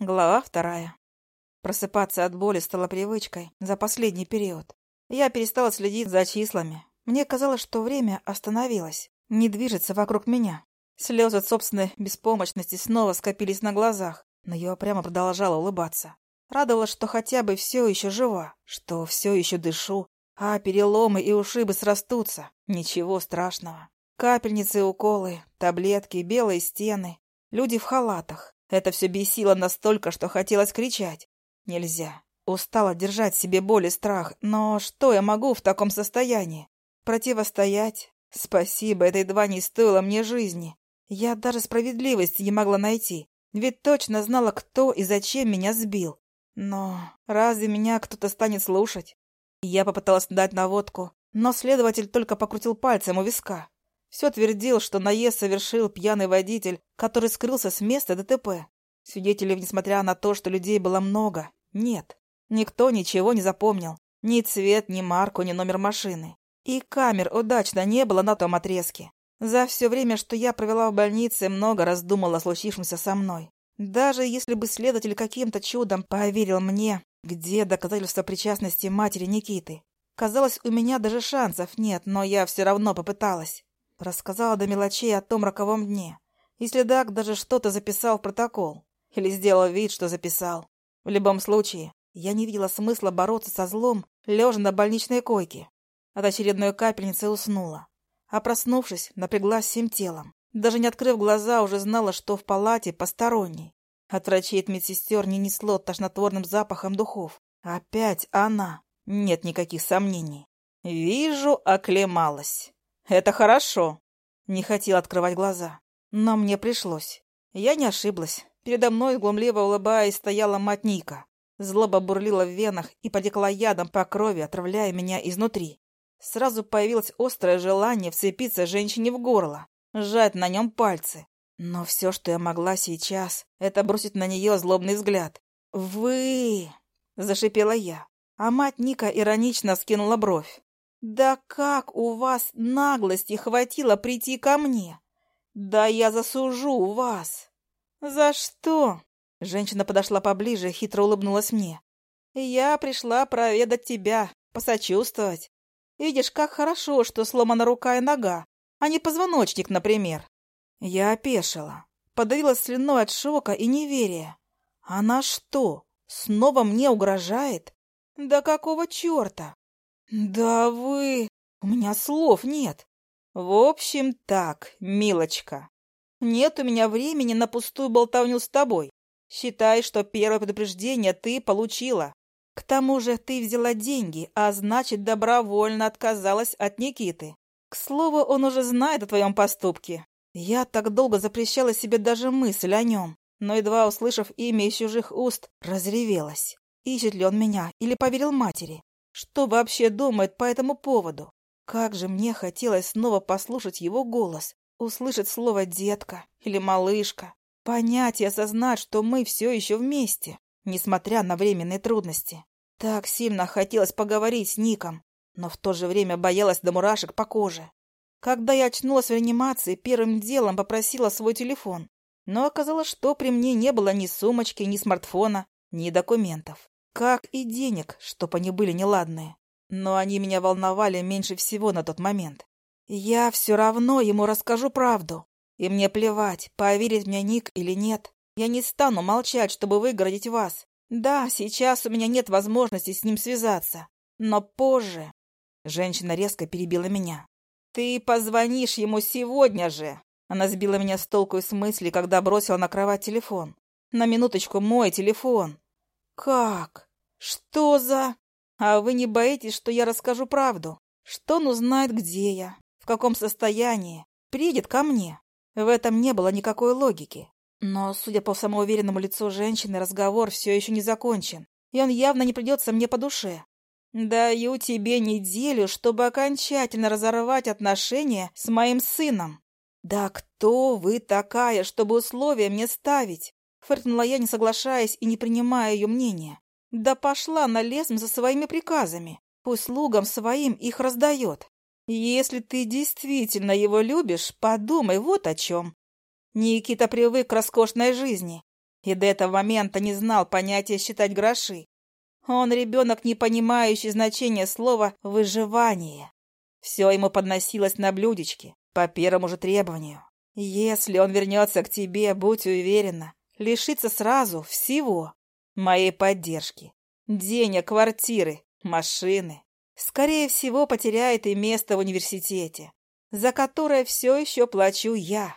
Глава вторая. Просыпаться от боли стало привычкой за последний период. Я перестала следить за числами. Мне казалось, что время остановилось, не движется вокруг меня. Слезы от собственной беспомощности снова скопились на глазах, но я прямо продолжала улыбаться. Радовалась, что хотя бы все еще жива, что все еще дышу, а переломы и ушибы срастутся. Ничего страшного. Капельницы, уколы, таблетки, белые стены, люди в халатах. Это все бесило настолько, что хотелось кричать. Нельзя. Устала держать себе боль и страх, но что я могу в таком состоянии? Противостоять? Спасибо, это едва не стоило мне жизни. Я даже справедливости не могла найти, ведь точно знала, кто и зачем меня сбил. Но разве меня кто-то станет слушать? Я попыталась дать наводку, но следователь только покрутил пальцем у виска. Все твердил, что наезд совершил пьяный водитель, который скрылся с места ДТП. Свидетелей, несмотря на то, что людей было много, нет. Никто ничего не запомнил. Ни цвет, ни марку, ни номер машины. И камер удачно не было на том отрезке. За все время, что я провела в больнице, много раз думала о случившемся со мной. Даже если бы следователь каким-то чудом поверил мне, где доказательства причастности матери Никиты. Казалось, у меня даже шансов нет, но я все равно попыталась. Рассказала до мелочей о том роковом дне. И следак даже что-то записал в протокол. Или сделал вид, что записал. В любом случае, я не видела смысла бороться со злом, лежа на больничной койке. От очередной капельницы уснула. А проснувшись, напряглась всем телом. Даже не открыв глаза, уже знала, что в палате посторонний. От врачей и медсестер не несло тошнотворным запахом духов. Опять она. Нет никаких сомнений. Вижу, оклемалась. «Это хорошо!» Не хотел открывать глаза, но мне пришлось. Я не ошиблась. Передо мной, глумливо улыбаясь, стояла мать Ника. Злоба бурлила в венах и потекла ядом по крови, отравляя меня изнутри. Сразу появилось острое желание вцепиться женщине в горло, сжать на нем пальцы. Но все, что я могла сейчас, это бросить на нее злобный взгляд. «Вы!» — зашипела я, а мать Ника иронично скинула бровь. «Да как у вас наглости хватило прийти ко мне? Да я засужу вас!» «За что?» Женщина подошла поближе, хитро улыбнулась мне. «Я пришла проведать тебя, посочувствовать. Видишь, как хорошо, что сломана рука и нога, а не позвоночник, например». Я опешила, подавилась слюной от шока и неверия. «Она что, снова мне угрожает? Да какого черта?» «Да вы... У меня слов нет. В общем, так, милочка. Нет у меня времени на пустую болтовню с тобой. Считай, что первое предупреждение ты получила. К тому же ты взяла деньги, а значит, добровольно отказалась от Никиты. К слову, он уже знает о твоем поступке. Я так долго запрещала себе даже мысль о нем, но, едва услышав имя из чужих уст, разревелась. Ищет ли он меня или поверил матери? Что вообще думает по этому поводу? Как же мне хотелось снова послушать его голос, услышать слово «детка» или «малышка», понять и осознать, что мы все еще вместе, несмотря на временные трудности. Так сильно хотелось поговорить с Ником, но в то же время боялась до мурашек по коже. Когда я очнулась в реанимации, первым делом попросила свой телефон, но оказалось, что при мне не было ни сумочки, ни смартфона, ни документов. Как и денег, чтоб они были неладные. Но они меня волновали меньше всего на тот момент. Я все равно ему расскажу правду. И мне плевать, поверит мне Ник или нет. Я не стану молчать, чтобы выгородить вас. Да, сейчас у меня нет возможности с ним связаться. Но позже... Женщина резко перебила меня. «Ты позвонишь ему сегодня же!» Она сбила меня с толку и с мысли, когда бросила на кровать телефон. «На минуточку мой телефон!» «Как? Что за...» «А вы не боитесь, что я расскажу правду? Что он узнает, где я, в каком состоянии, приедет ко мне?» В этом не было никакой логики. Но, судя по самоуверенному лицу женщины, разговор все еще не закончен, и он явно не придется мне по душе. «Даю тебе неделю, чтобы окончательно разорвать отношения с моим сыном». «Да кто вы такая, чтобы условия мне ставить?» Фыркнула я, не соглашаясь и не принимая ее мнения. Да пошла на лесм за своими приказами. Пусть слугам своим их раздает. Если ты действительно его любишь, подумай вот о чем. Никита привык к роскошной жизни. и до этого момента не знал понятия считать гроши. Он ребенок, не понимающий значения слова «выживание». Все ему подносилось на блюдечке, по первому же требованию. Если он вернется к тебе, будь уверена, лишится сразу всего. Моей поддержки, денег, квартиры, машины. Скорее всего, потеряет и место в университете, за которое все еще плачу я.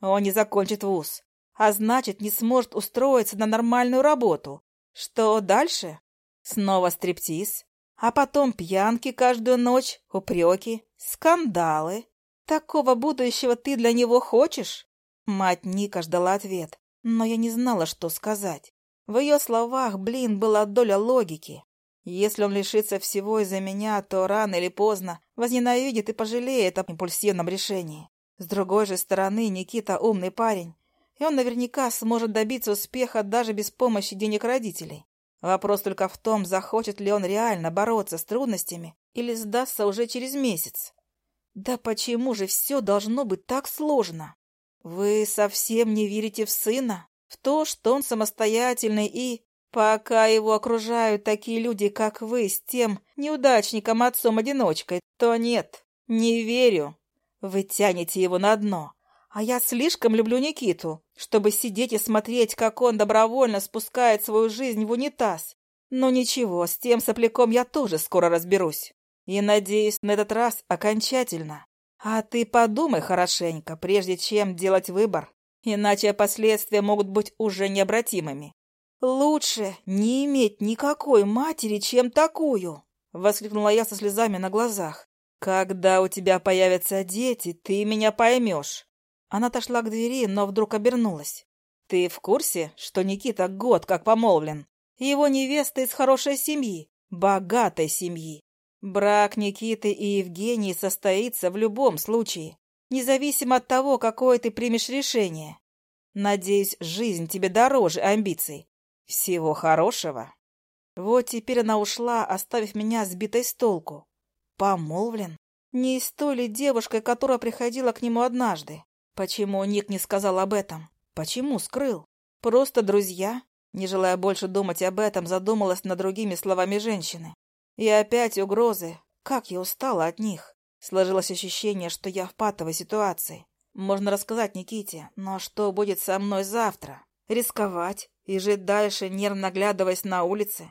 Он не закончит вуз, а значит, не сможет устроиться на нормальную работу. Что дальше? Снова стриптиз, а потом пьянки каждую ночь, упреки, скандалы. Такого будущего ты для него хочешь? Мать Ника ждала ответ, но я не знала, что сказать. В ее словах, блин, была доля логики. Если он лишится всего из-за меня, то рано или поздно возненавидит и пожалеет об импульсивном решении. С другой же стороны, Никита умный парень, и он наверняка сможет добиться успеха даже без помощи денег родителей. Вопрос только в том, захочет ли он реально бороться с трудностями или сдастся уже через месяц. Да почему же все должно быть так сложно? Вы совсем не верите в сына? В то, что он самостоятельный и... Пока его окружают такие люди, как вы, с тем неудачником-отцом-одиночкой, то нет, не верю. Вы тянете его на дно. А я слишком люблю Никиту, чтобы сидеть и смотреть, как он добровольно спускает свою жизнь в унитаз. Но ничего, с тем сопляком я тоже скоро разберусь. И, надеюсь, на этот раз окончательно. А ты подумай хорошенько, прежде чем делать выбор, иначе последствия могут быть уже необратимыми. «Лучше не иметь никакой матери, чем такую!» — воскликнула я со слезами на глазах. «Когда у тебя появятся дети, ты меня поймешь. Она отошла к двери, но вдруг обернулась. «Ты в курсе, что Никита год как помолвлен? Его невеста из хорошей семьи, богатой семьи. Брак Никиты и Евгении состоится в любом случае, независимо от того, какое ты примешь решение. Надеюсь, жизнь тебе дороже амбиций. Всего хорошего». Вот теперь она ушла, оставив меня сбитой с толку. Помолвлен? Не с той ли девушкой, которая приходила к нему однажды? Почему Ник не сказал об этом? Почему скрыл? Просто друзья? Не желая больше думать об этом, задумалась над другими словами женщины. И опять угрозы. Как я устала от них. Сложилось ощущение, что я в патовой ситуации. Можно рассказать Никите, но что будет со мной завтра? Рисковать и жить дальше, нервно оглядываясь на улице?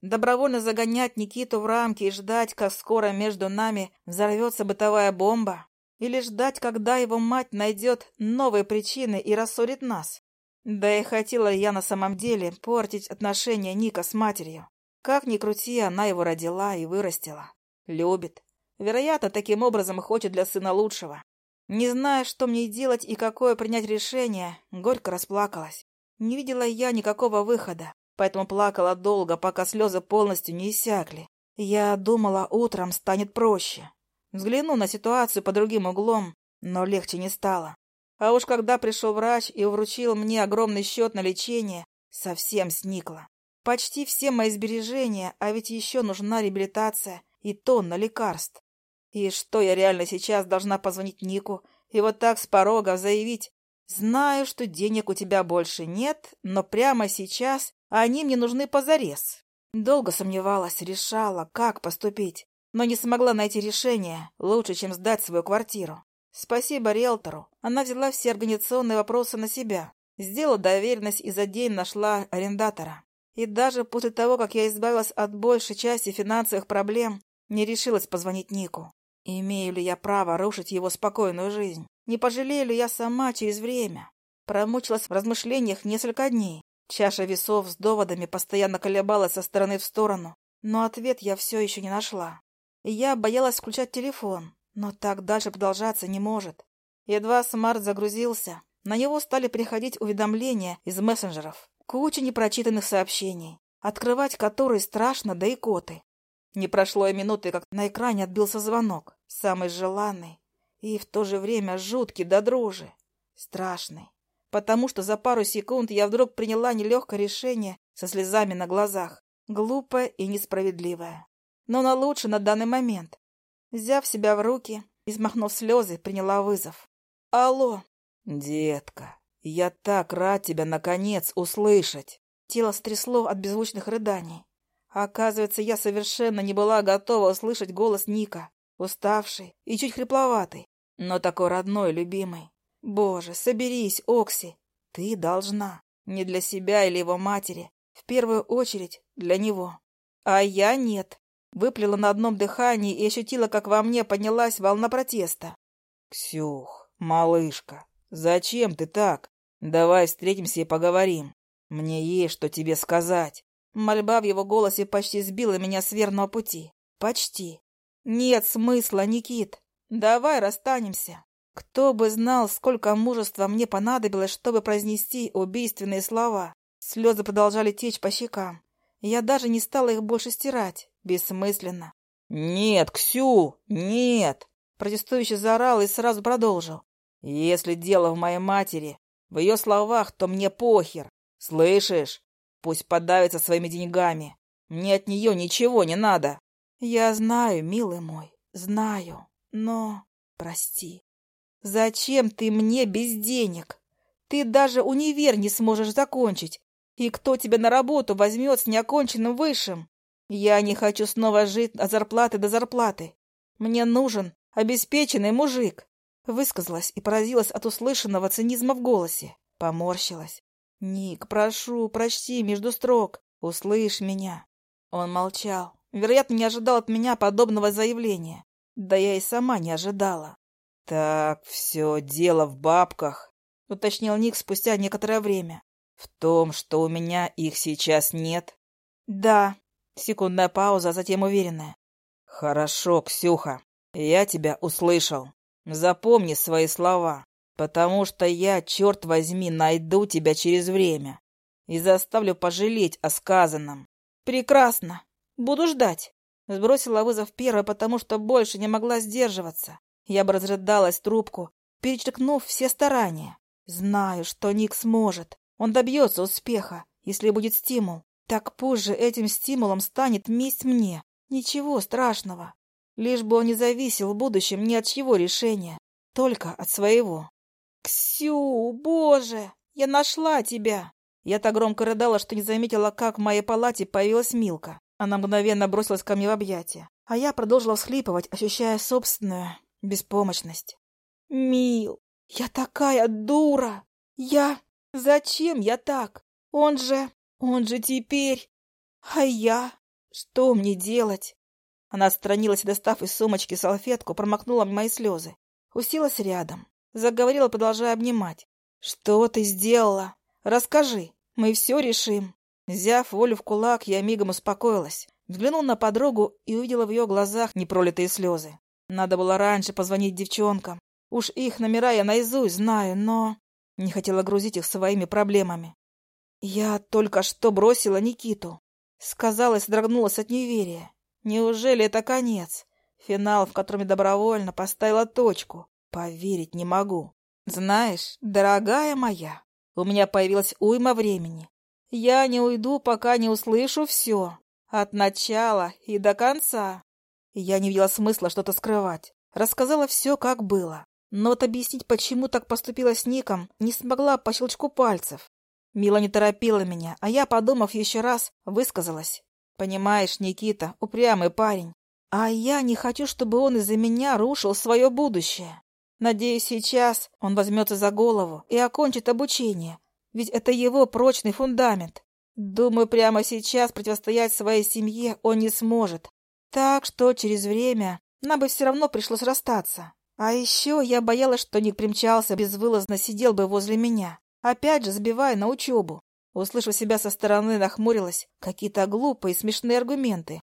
Добровольно загонять Никиту в рамки и ждать, как скоро между нами взорвется бытовая бомба? Или ждать, когда его мать найдет новые причины и рассорит нас? Да и хотела я на самом деле портить отношения Ника с матерью. Как ни крути, она его родила и вырастила. Любит. Вероятно, таким образом хочет для сына лучшего. Не зная, что мне делать и какое принять решение, горько расплакалась. Не видела я никакого выхода, поэтому плакала долго, пока слезы полностью не иссякли. Я думала, утром станет проще. Взглянул на ситуацию по другим углом, но легче не стало. А уж когда пришел врач и вручил мне огромный счет на лечение, совсем сникло. Почти все мои сбережения, а ведь еще нужна реабилитация и тонна лекарств. И что я реально сейчас должна позвонить Нику и вот так с порога заявить, «Знаю, что денег у тебя больше нет, но прямо сейчас они мне нужны позарез». Долго сомневалась, решала, как поступить но не смогла найти решение лучше, чем сдать свою квартиру. Спасибо риэлтору. Она взяла все организационные вопросы на себя. Сделала доверенность и за день нашла арендатора. И даже после того, как я избавилась от большей части финансовых проблем, не решилась позвонить Нику. Имею ли я право рушить его спокойную жизнь? Не пожалею ли я сама через время? Промучилась в размышлениях несколько дней. Чаша весов с доводами постоянно колебалась со стороны в сторону, но ответ я все еще не нашла. Я боялась включать телефон, но так дальше продолжаться не может. Едва смарт загрузился, на него стали приходить уведомления из мессенджеров, куча непрочитанных сообщений, открывать которые страшно, да и коты. Не прошло и минуты, как на экране отбился звонок, самый желанный и в то же время жуткий до дрожи, страшный, потому что за пару секунд я вдруг приняла нелегкое решение со слезами на глазах, глупое и несправедливое но на лучше на данный момент. Взяв себя в руки и смахнув слезы, приняла вызов. «Алло!» «Детка, Я так рад тебя, наконец, услышать. Тело стрясло от беззвучных рыданий. Оказывается, я совершенно не была готова услышать голос Ника, уставший и чуть хрипловатый, но такой родной, любимый. Боже, соберись, Окси. Ты должна. Не для себя или его матери. В первую очередь для него. А я нет. Выплела на одном дыхании и ощутила, как во мне поднялась волна протеста. «Ксюх, малышка, зачем ты так? Давай встретимся и поговорим. Мне есть что тебе сказать». Мольба в его голосе почти сбила меня с верного пути. Почти. «Нет смысла, Никит. Давай расстанемся». Кто бы знал, сколько мужества мне понадобилось, чтобы произнести убийственные слова. Слезы продолжали течь по щекам. Я даже не стала их больше стирать. Бессмысленно. «Нет, Ксю, нет!» Протестующий заорал и сразу продолжил. «Если дело в моей матери, в ее словах, то мне похер. Слышишь? Пусть подавится своими деньгами. Мне от нее ничего не надо». «Я знаю, милый мой, знаю, но... прости. Зачем ты мне без денег? Ты даже универ не сможешь закончить. И кто тебя на работу возьмет с неоконченным высшим? Я не хочу снова жить от зарплаты до зарплаты. Мне нужен обеспеченный мужик. Высказалась и поразилась от услышанного цинизма в голосе. Поморщилась. «Ник, прошу, прочти между строк. Услышь меня». Он молчал. Вероятно, не ожидал от меня подобного заявления. Да я и сама не ожидала. «Так, все дело в бабках», — уточнил Ник спустя некоторое время. «В том, что у меня их сейчас нет?» «Да». Секундная пауза, а затем уверенная. «Хорошо, Ксюха, я тебя услышал. Запомни свои слова, потому что я, черт возьми, найду тебя через время и заставлю пожалеть о сказанном». «Прекрасно. Буду ждать». Сбросила вызов первой, потому что больше не могла сдерживаться. Я бы разрыдалась трубку, перечеркнув все старания. Знаю, что Ник сможет. Он добьется успеха, если будет стимул. Так позже этим стимулом станет месть мне. Ничего страшного. Лишь бы он не зависел в будущем ни от чьего решения, только от своего. «Ксю, боже, я нашла тебя!» Я так громко рыдала, что не заметила, как в моей палате появилась Милка. Она мгновенно бросилась ко мне в объятия, а я продолжила всхлипывать, ощущая собственную беспомощность. «Мил, я такая дура! Я... Зачем я так? Он же... Он же теперь... А я... Что мне делать?» Она отстранилась достав из сумочки салфетку, промокнула мои слезы. Уселась рядом. Заговорила, продолжая обнимать. «Что ты сделала? Расскажи. Мы все решим». Взяв волю в кулак, я мигом успокоилась. Взглянул на подругу и увидела в ее глазах непролитые слезы. Надо было раньше позвонить девчонкам. Уж их номера я наизусть знаю, но... Не хотела грузить их своими проблемами. Я только что бросила Никиту. Сказала и содрогнулась от неверия. Неужели это конец? Финал, в котором я добровольно поставила точку. Поверить не могу. Знаешь, дорогая моя, у меня появилась уйма времени. Я не уйду, пока не услышу все. От начала и до конца. Я не видела смысла что-то скрывать. Рассказала все, как было. Но вот объяснить, почему так поступила с Ником, не смогла по щелчку пальцев. Мила не торопила меня, а я, подумав еще раз, высказалась. «Понимаешь, Никита, упрямый парень. А я не хочу, чтобы он из-за меня рушил свое будущее. Надеюсь, сейчас он возьмется за голову и окончит обучение, ведь это его прочный фундамент. Думаю, прямо сейчас противостоять своей семье он не сможет. Так что через время нам бы все равно пришлось расстаться. А еще я боялась, что Ник примчался, безвылазно сидел бы возле меня, опять же сбивая на учебу. Услышав себя со стороны, нахмурилась. Какие-то глупые смешные аргументы.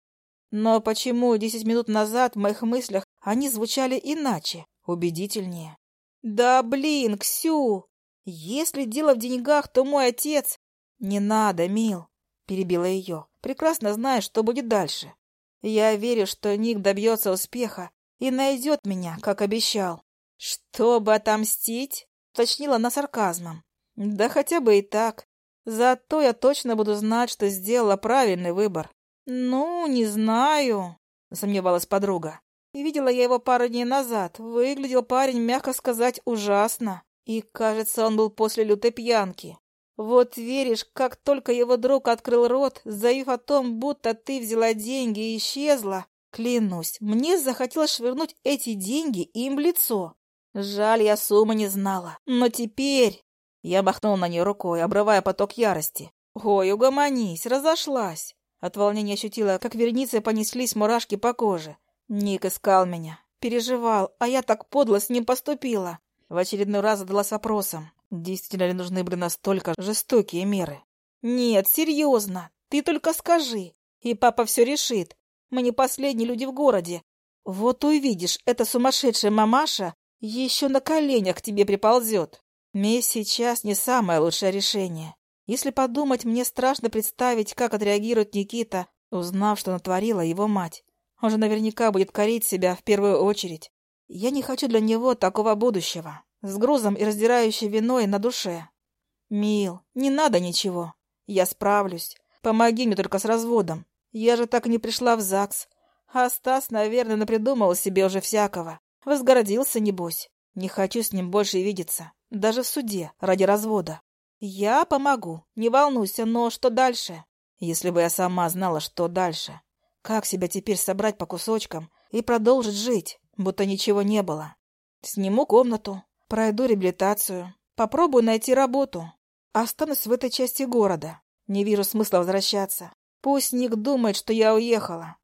Но почему десять минут назад в моих мыслях они звучали иначе, убедительнее? «Да блин, Ксю! Если дело в деньгах, то мой отец...» «Не надо, Мил!» — перебила ее. «Прекрасно знаешь, что будет дальше. Я верю, что Ник добьется успеха и найдет меня, как обещал. Чтобы отомстить, уточнила она сарказмом. Да хотя бы и так. Зато я точно буду знать, что сделала правильный выбор. Ну, не знаю, сомневалась подруга. Видела я его пару дней назад. Выглядел парень, мягко сказать, ужасно. И, кажется, он был после лютой пьянки. Вот веришь, как только его друг открыл рот, заявив о том, будто ты взяла деньги и исчезла, клянусь, мне захотелось швырнуть эти деньги им в лицо. Жаль, я суммы не знала. Но теперь... Я махнул на нее рукой, обрывая поток ярости. Ой, угомонись, разошлась. От волнения ощутила, как верницей понеслись мурашки по коже. Ник искал меня, переживал, а я так подло с ним поступила. В очередной раз задалась вопросом, действительно ли нужны были настолько жестокие меры. «Нет, серьезно, ты только скажи, и папа все решит. Мы не последние люди в городе. Вот увидишь, эта сумасшедшая мамаша еще на коленях к тебе приползет. Месть сейчас не самое лучшее решение. Если подумать, мне страшно представить, как отреагирует Никита, узнав, что натворила его мать. Он же наверняка будет корить себя в первую очередь. Я не хочу для него такого будущего, с грузом и раздирающей виной на душе. Мил, не надо ничего. Я справлюсь. Помоги мне только с разводом. Я же так и не пришла в ЗАГС. А Стас, наверное, напридумал себе уже всякого. Возгордился, небось. Не хочу с ним больше видеться. Даже в суде, ради развода. Я помогу, не волнуйся, но что дальше? Если бы я сама знала, что дальше. Как себя теперь собрать по кусочкам и продолжить жить, будто ничего не было? Сниму комнату, пройду реабилитацию, попробую найти работу. Останусь в этой части города. Не вижу смысла возвращаться. Пусть Ник думает, что я уехала.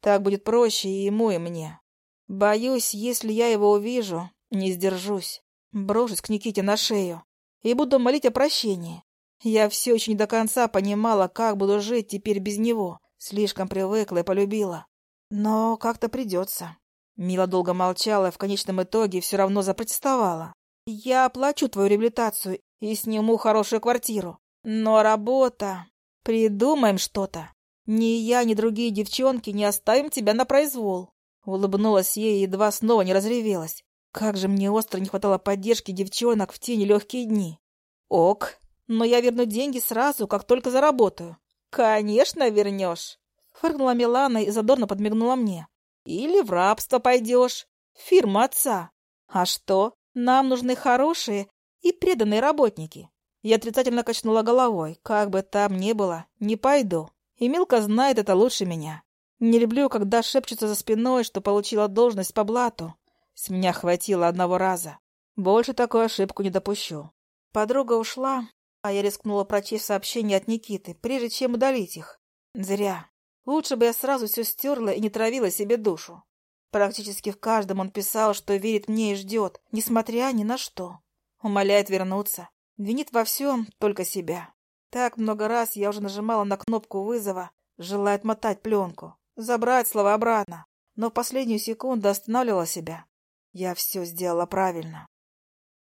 Так будет проще и ему, и мне. Боюсь, если я его увижу, не сдержусь. Брошусь к Никите на шею и буду молить о прощении. Я все еще не до конца понимала, как буду жить теперь без него. Слишком привыкла и полюбила. Но как-то придется. Мила долго молчала и в конечном итоге все равно запротестовала. «Я оплачу твою реабилитацию и сниму хорошую квартиру. Но работа... Придумаем что-то. Ни я, ни другие девчонки не оставим тебя на произвол». Улыбнулась ей и едва снова не разревелась. Как же мне остро не хватало поддержки девчонок в те нелегкие дни. Ок, но я верну деньги сразу, как только заработаю. Конечно, вернешь. Фыркнула Милана и задорно подмигнула мне. Или в рабство пойдешь. Фирма отца. А что? Нам нужны хорошие и преданные работники. Я отрицательно качнула головой. Как бы там ни было, не пойду. И Милка знает это лучше меня. Не люблю, когда шепчутся за спиной, что получила должность по блату. С меня хватило одного раза. Больше такую ошибку не допущу. Подруга ушла, а я рискнула прочесть сообщения от Никиты, прежде чем удалить их. Зря. Лучше бы я сразу все стерла и не травила себе душу. Практически в каждом он писал, что верит мне и ждет, несмотря ни на что. Умоляет вернуться. Винит во всем только себя. Так много раз я уже нажимала на кнопку вызова, желая отмотать пленку, забрать слова обратно, но в последнюю секунду останавливала себя. Я все сделала правильно.